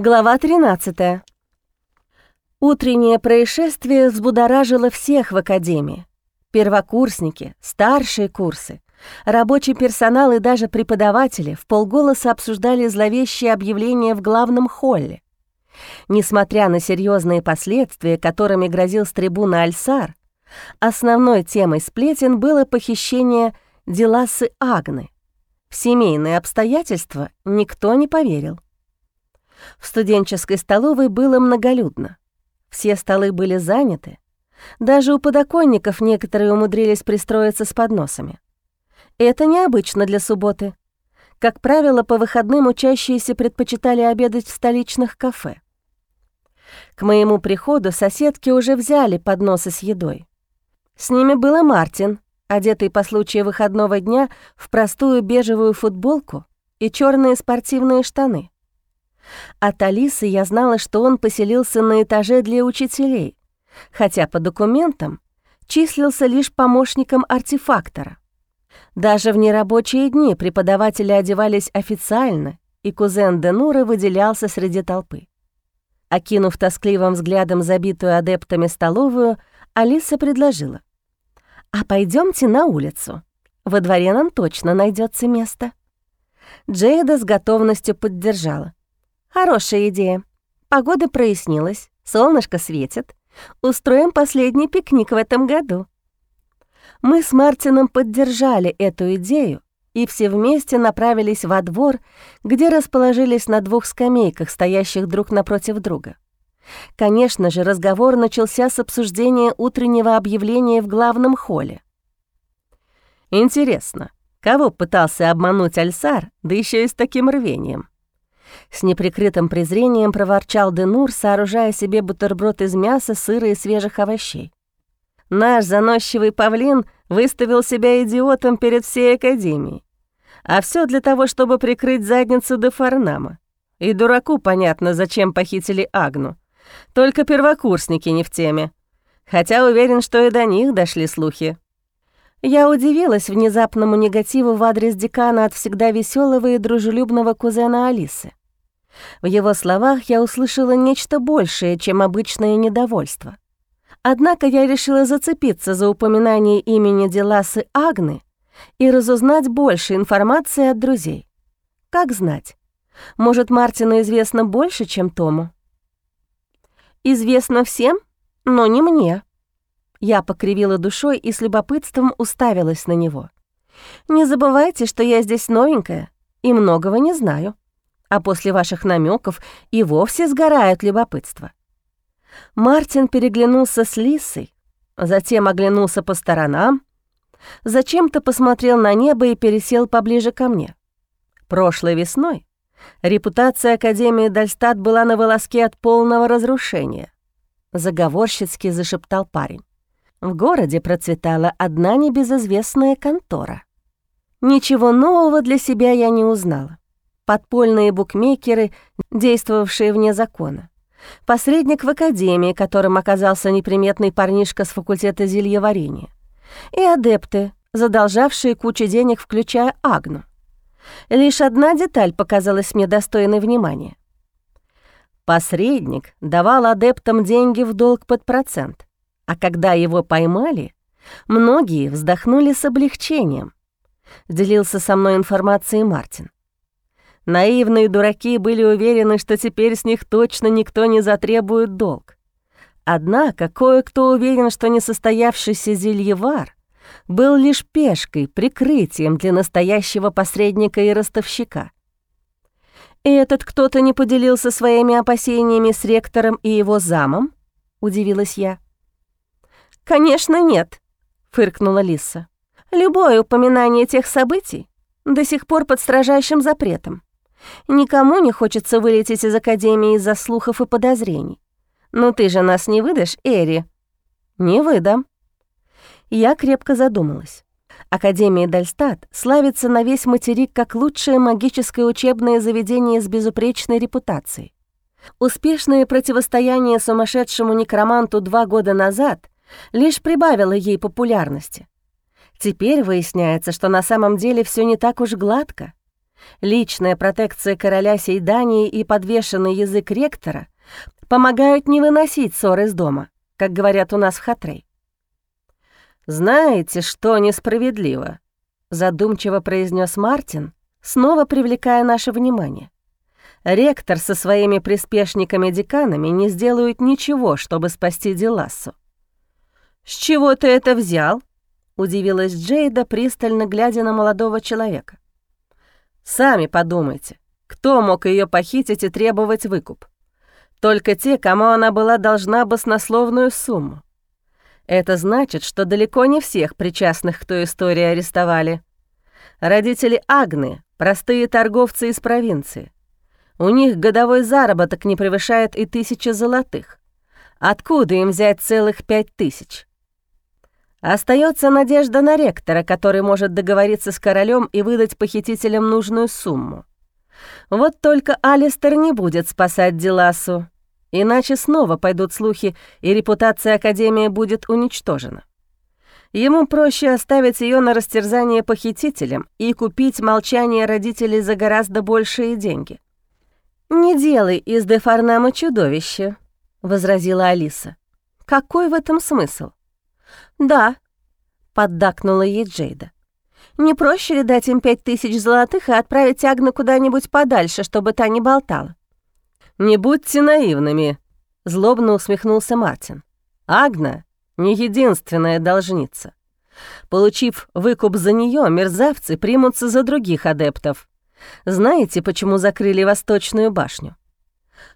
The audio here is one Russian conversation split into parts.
Глава 13. Утреннее происшествие взбудоражило всех в академии. Первокурсники, старшие курсы, рабочий персонал и даже преподаватели в полголоса обсуждали зловещее объявление в главном холле. Несмотря на серьезные последствия, которыми грозил с трибуны Альсар, основной темой сплетен было похищение Деласы Агны. В семейные обстоятельства никто не поверил. В студенческой столовой было многолюдно. Все столы были заняты. Даже у подоконников некоторые умудрились пристроиться с подносами. Это необычно для субботы. Как правило, по выходным учащиеся предпочитали обедать в столичных кафе. К моему приходу соседки уже взяли подносы с едой. С ними был и Мартин, одетый по случаю выходного дня в простую бежевую футболку и черные спортивные штаны. От Алисы я знала, что он поселился на этаже для учителей, хотя по документам числился лишь помощником артефактора. Даже в нерабочие дни преподаватели одевались официально, и кузен Денура выделялся среди толпы. Окинув тоскливым взглядом забитую адептами столовую, Алиса предложила. «А пойдемте на улицу. Во дворе нам точно найдется место». Джейда с готовностью поддержала. Хорошая идея. Погода прояснилась, солнышко светит. Устроим последний пикник в этом году. Мы с Мартином поддержали эту идею и все вместе направились во двор, где расположились на двух скамейках, стоящих друг напротив друга. Конечно же, разговор начался с обсуждения утреннего объявления в главном холле. «Интересно, кого пытался обмануть Альсар, да еще и с таким рвением?» С неприкрытым презрением проворчал Денур, сооружая себе бутерброд из мяса, сыра и свежих овощей. «Наш заносчивый павлин выставил себя идиотом перед всей Академией. А все для того, чтобы прикрыть задницу де Фарнама. И дураку понятно, зачем похитили Агну. Только первокурсники не в теме. Хотя уверен, что и до них дошли слухи». Я удивилась внезапному негативу в адрес декана от всегда веселого и дружелюбного кузена Алисы. В его словах я услышала нечто большее, чем обычное недовольство. Однако я решила зацепиться за упоминание имени Деласы Агны и разузнать больше информации от друзей. Как знать? Может, Мартину известно больше, чем Тому? Известно всем, но не мне. Я покривила душой и с любопытством уставилась на него. Не забывайте, что я здесь новенькая и многого не знаю а после ваших намеков и вовсе сгорает любопытство. Мартин переглянулся с Лисой, затем оглянулся по сторонам, зачем-то посмотрел на небо и пересел поближе ко мне. Прошлой весной репутация Академии Дальстат была на волоске от полного разрушения. Заговорщицки зашептал парень. В городе процветала одна небезызвестная контора. Ничего нового для себя я не узнала подпольные букмекеры, действовавшие вне закона. Посредник в академии, которым оказался неприметный парнишка с факультета зельеварения. И адепты, задолжавшие кучу денег, включая Агну. Лишь одна деталь показалась мне достойной внимания. Посредник давал адептам деньги в долг под процент, а когда его поймали, многие вздохнули с облегчением. Делился со мной информацией Мартин. Наивные дураки были уверены, что теперь с них точно никто не затребует долг. Однако кое-кто уверен, что несостоявшийся зельевар был лишь пешкой, прикрытием для настоящего посредника и ростовщика. «И этот кто-то не поделился своими опасениями с ректором и его замом?» — удивилась я. «Конечно, нет», — фыркнула Лиса. «Любое упоминание тех событий до сих пор под строжайшим запретом. Никому не хочется вылететь из Академии из-за слухов и подозрений. Но ты же нас не выдашь, Эри?» «Не выдам». Я крепко задумалась. Академия Дальстат славится на весь материк как лучшее магическое учебное заведение с безупречной репутацией. Успешное противостояние сумасшедшему некроманту два года назад лишь прибавило ей популярности. Теперь выясняется, что на самом деле все не так уж гладко. Личная протекция короля Сейдании и подвешенный язык ректора помогают не выносить ссор из дома, как говорят у нас в Хатрей. «Знаете, что несправедливо?» — задумчиво произнес Мартин, снова привлекая наше внимание. Ректор со своими приспешниками-деканами не сделают ничего, чтобы спасти Делассу. «С чего ты это взял?» — удивилась Джейда, пристально глядя на молодого человека. «Сами подумайте, кто мог ее похитить и требовать выкуп? Только те, кому она была должна баснословную сумму. Это значит, что далеко не всех причастных к той истории арестовали. Родители Агны — простые торговцы из провинции. У них годовой заработок не превышает и тысячи золотых. Откуда им взять целых пять тысяч? Остается надежда на ректора, который может договориться с королем и выдать похитителям нужную сумму. Вот только Алистер не будет спасать Диласу, иначе снова пойдут слухи, и репутация Академии будет уничтожена. Ему проще оставить ее на растерзание похитителям и купить молчание родителей за гораздо большие деньги. «Не делай из Дефарнама чудовище», — возразила Алиса. «Какой в этом смысл?» «Да», — поддакнула ей Джейда. «Не проще ли дать им пять тысяч золотых и отправить Агну куда-нибудь подальше, чтобы та не болтала?» «Не будьте наивными», — злобно усмехнулся Мартин. «Агна — не единственная должница. Получив выкуп за нее, мерзавцы примутся за других адептов. Знаете, почему закрыли Восточную башню?»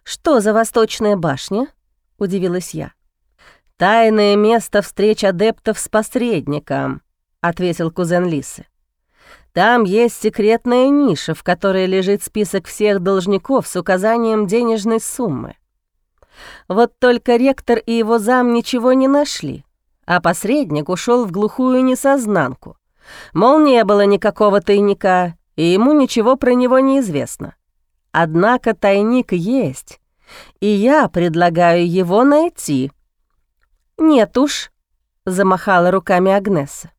«Что за Восточная башня?» — удивилась я. «Тайное место встреч адептов с посредником», — ответил кузен Лисы. «Там есть секретная ниша, в которой лежит список всех должников с указанием денежной суммы. Вот только ректор и его зам ничего не нашли, а посредник ушел в глухую несознанку. Мол, не было никакого тайника, и ему ничего про него не известно. Однако тайник есть, и я предлагаю его найти». «Нет уж», — замахала руками Агнеса.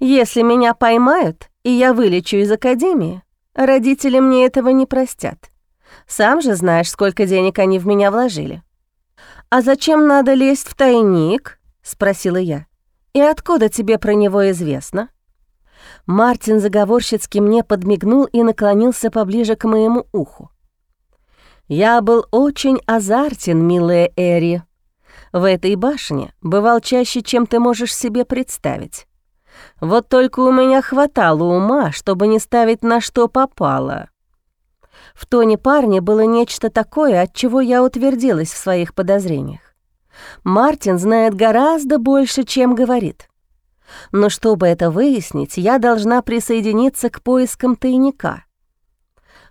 «Если меня поймают, и я вылечу из академии, родители мне этого не простят. Сам же знаешь, сколько денег они в меня вложили». «А зачем надо лезть в тайник?» — спросила я. «И откуда тебе про него известно?» Мартин заговорщицки мне подмигнул и наклонился поближе к моему уху. «Я был очень азартен, милая Эри», в этой башне бывал чаще, чем ты можешь себе представить. Вот только у меня хватало ума, чтобы не ставить на что попало. В тоне парня было нечто такое, от чего я утвердилась в своих подозрениях. Мартин знает гораздо больше, чем говорит. Но чтобы это выяснить, я должна присоединиться к поискам тайника.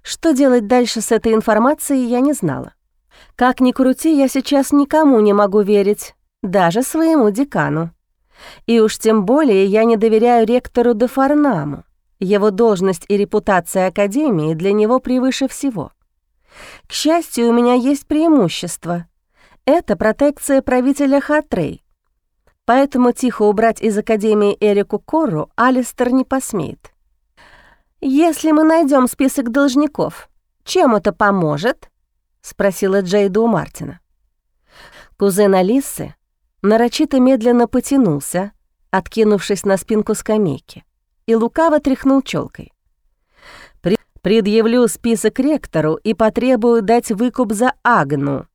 Что делать дальше с этой информацией, я не знала. Как ни крути, я сейчас никому не могу верить, даже своему декану. И уж тем более я не доверяю ректору де Фарнаму. Его должность и репутация Академии для него превыше всего. К счастью, у меня есть преимущество. Это протекция правителя Хатрей. Поэтому тихо убрать из Академии Эрику Корру Алистер не посмеет. Если мы найдем список должников, чем это поможет? Спросила Джейда у Мартина. Кузен Алисы нарочито медленно потянулся, откинувшись на спинку скамейки, и лукаво тряхнул челкой. «Предъявлю список ректору и потребую дать выкуп за Агну,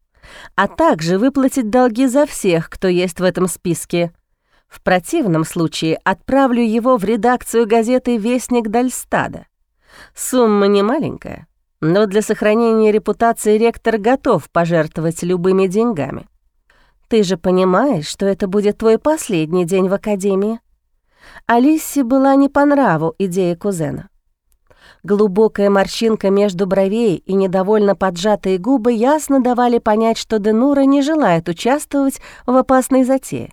а также выплатить долги за всех, кто есть в этом списке. В противном случае отправлю его в редакцию газеты «Вестник Дальстада». Сумма не маленькая, но для сохранения репутации ректор готов пожертвовать любыми деньгами. Ты же понимаешь, что это будет твой последний день в академии? Алисе была не по нраву идея кузена. Глубокая морщинка между бровей и недовольно поджатые губы ясно давали понять, что Денура не желает участвовать в опасной затее.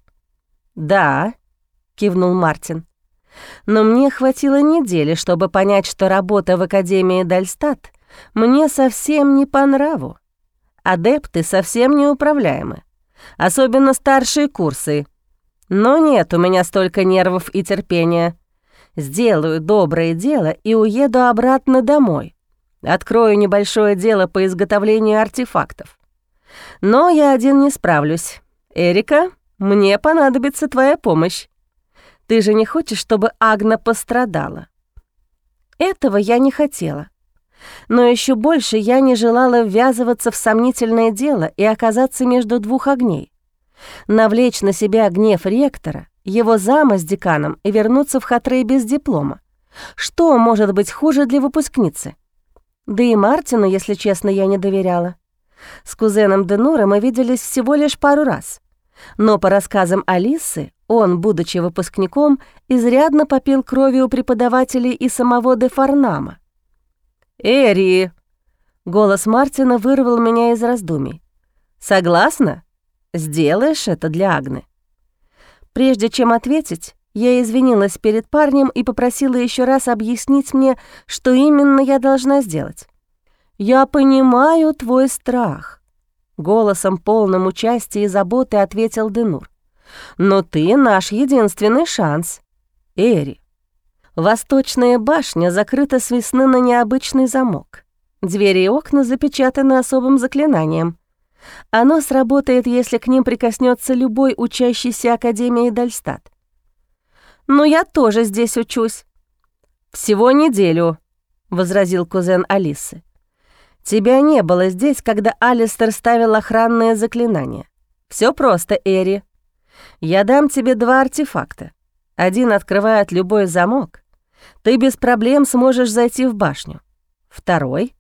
«Да», — кивнул Мартин, — «но мне хватило недели, чтобы понять, что работа в Академии Дальстат мне совсем не по нраву. Адепты совсем неуправляемы, особенно старшие курсы. Но нет у меня столько нервов и терпения. Сделаю доброе дело и уеду обратно домой. Открою небольшое дело по изготовлению артефактов. Но я один не справлюсь. Эрика, мне понадобится твоя помощь. Ты же не хочешь, чтобы Агна пострадала? Этого я не хотела. Но еще больше я не желала ввязываться в сомнительное дело и оказаться между двух огней. Навлечь на себя гнев ректора, его зама с деканом и вернуться в Хатрей без диплома. Что может быть хуже для выпускницы? Да и Мартину, если честно, я не доверяла. С кузеном Денура мы виделись всего лишь пару раз. Но по рассказам Алисы, он, будучи выпускником, изрядно попил крови у преподавателей и самого де Фарнама. «Эри!» — голос Мартина вырвал меня из раздумий. «Согласна? Сделаешь это для Агны?» Прежде чем ответить, я извинилась перед парнем и попросила еще раз объяснить мне, что именно я должна сделать. «Я понимаю твой страх», — голосом полным участия и заботы ответил Денур. «Но ты наш единственный шанс, Эри. Восточная башня закрыта с весны на необычный замок. Двери и окна запечатаны особым заклинанием. Оно сработает, если к ним прикоснется любой учащийся Академии Дальстат. «Но я тоже здесь учусь». «Всего неделю», — возразил кузен Алисы. «Тебя не было здесь, когда Алистер ставил охранное заклинание. Все просто, Эри. Я дам тебе два артефакта. Один открывает любой замок, ты без проблем сможешь зайти в башню. Второй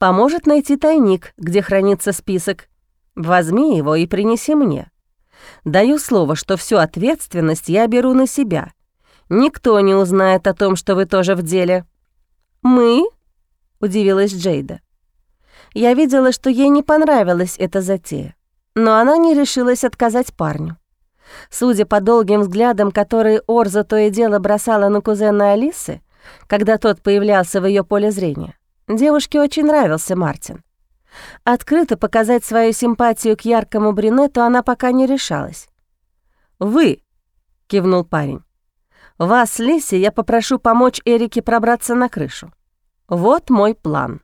поможет найти тайник, где хранится список. Возьми его и принеси мне. Даю слово, что всю ответственность я беру на себя. Никто не узнает о том, что вы тоже в деле». «Мы?» — удивилась Джейда. Я видела, что ей не понравилась эта затея, но она не решилась отказать парню. Судя по долгим взглядам, которые Орза то и дело бросала на кузена Алисы, когда тот появлялся в ее поле зрения, девушке очень нравился Мартин. Открыто показать свою симпатию к яркому брюнету она пока не решалась. «Вы», — кивнул парень, — «вас, Лиси, я попрошу помочь Эрике пробраться на крышу. Вот мой план».